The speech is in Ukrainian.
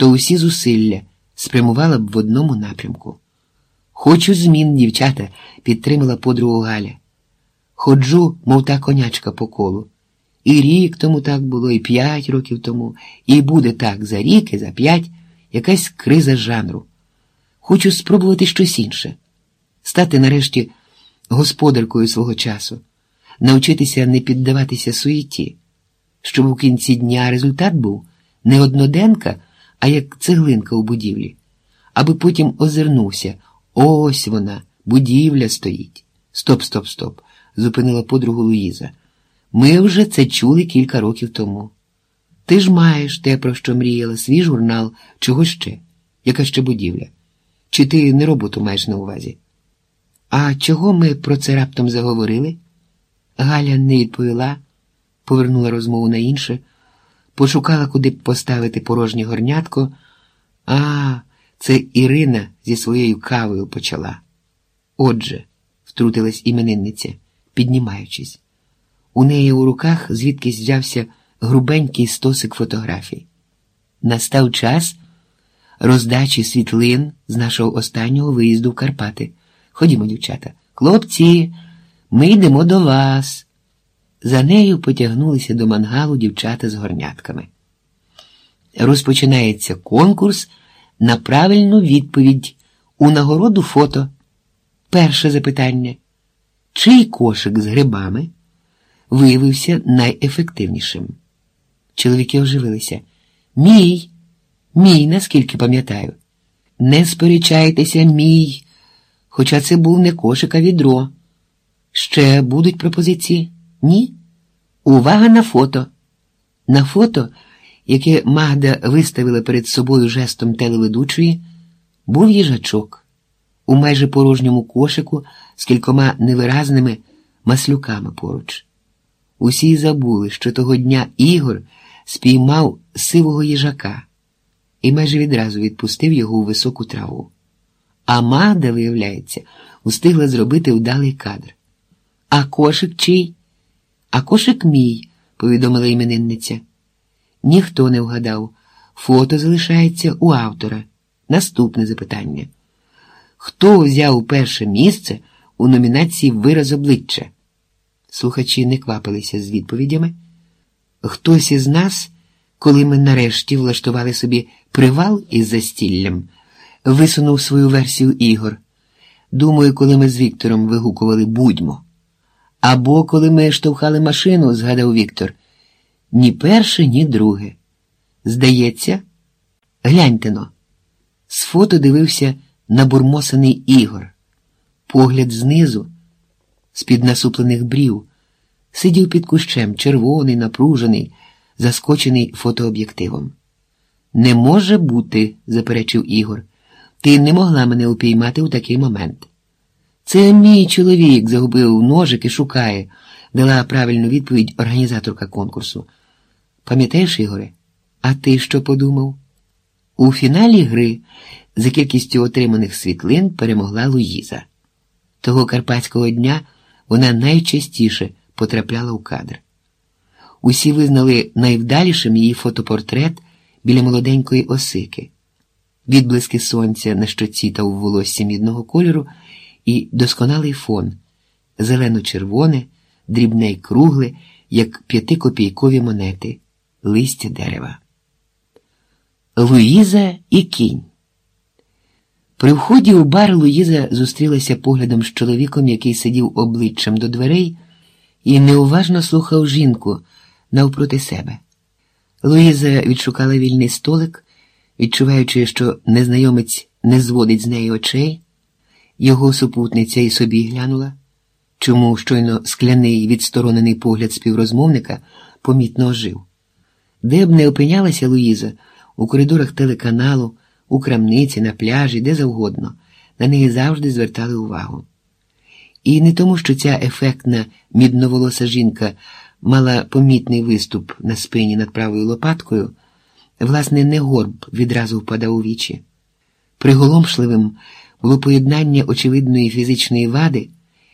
то усі зусилля спрямувала б в одному напрямку. Хочу змін, дівчата, підтримала подругу Галя. Ходжу, мов та конячка по колу. І рік тому так було, і п'ять років тому, і буде так за рік, і за п'ять, якась криза жанру. Хочу спробувати щось інше, стати нарешті господаркою свого часу, навчитися не піддаватися суєті, щоб у кінці дня результат був не одноденка, а як цеглинка у будівлі, аби потім озирнувся. Ось вона, будівля стоїть. Стоп, стоп, стоп, зупинила подругу Луїза. Ми вже це чули кілька років тому. Ти ж маєш те, про що мріяла, свій журнал, чого ще? Яка ще будівля? Чи ти не роботу маєш на увазі? А чого ми про це раптом заговорили? Галя не відповіла, повернула розмову на інше, пошукала, куди б поставити порожнє горнятко. А, це Ірина зі своєю кавою почала. Отже, втрутилась іменинниця, піднімаючись. У неї у руках звідкись взявся грубенький стосик фотографій. Настав час роздачі світлин з нашого останнього виїзду в Карпати. Ходімо, дівчата. Хлопці, ми йдемо до вас. За нею потягнулися до мангалу дівчата з горнятками. Розпочинається конкурс на правильну відповідь у нагороду фото. Перше запитання. Чий кошик з грибами виявився найефективнішим? Чоловіки оживилися. Мій, мій, наскільки пам'ятаю. Не сперечайтеся, мій. Хоча це був не кошик, а відро. Ще будуть пропозиції? Ні? Увага на фото. На фото, яке Магда виставила перед собою жестом телеведучої, був їжачок у майже порожньому кошику з кількома невиразними маслюками поруч. Усі забули, що того дня Ігор спіймав сивого їжака і майже відразу відпустив його у високу траву. А Магда, виявляється, устигла зробити вдалий кадр. А кошик чий? А кошик мій, повідомила іменинниця. Ніхто не вгадав. Фото залишається у автора. Наступне запитання. Хто взяв перше місце у номінації Вираз обличчя? Слухачі не квапилися з відповідями. Хтось із нас, коли ми нарешті влаштували собі привал із застіллям, висунув свою версію ігор. Думаю, коли ми з Віктором вигукували будьмо. Або коли ми штовхали машину, згадав Віктор. Ні перше, ні друге. Здається, гляньте но. З фото дивився набурмосаний Ігор. Погляд знизу, з-під насуплених брів, сидів під кущем, червоний, напружений, заскочений фотооб'єктивом. Не може бути, заперечив Ігор. Ти не могла мене упіймати у такий момент. Це мій чоловік загубив ножик і шукає, дала правильну відповідь організаторка конкурсу. Пам'ятаєш, Ігоре? А ти що подумав? У фіналі гри за кількістю отриманих світлин перемогла Луїза. Того карпатського дня вона найчастіше потрапляла у кадр. Усі визнали найвдалішим її фотопортрет біля молоденької осики, відблиски сонця на щоці та у волоссі мідного кольору і досконалий фон, зелено-червоне, дрібне й кругле, як п'ятикопійкові монети, листя дерева. Луїза і кінь. При вході у бар Луїза зустрілася поглядом з чоловіком, який сидів обличчям до дверей і неуважно слухав жінку навпроти себе. Луїза відшукала вільний столик, відчуваючи, що незнайомець не зводить з неї очей. Його супутниця і собі глянула, чому щойно скляний відсторонений погляд співрозмовника помітно ожив. Де б не опинялася Луїза, у коридорах телеканалу, у крамниці, на пляжі, де завгодно, на неї завжди звертали увагу. І не тому, що ця ефектна мідноволоса жінка мала помітний виступ на спині над правою лопаткою, власне, не горб відразу впадав у вічі. Приголомшливим було поєднання очевидної фізичної вади.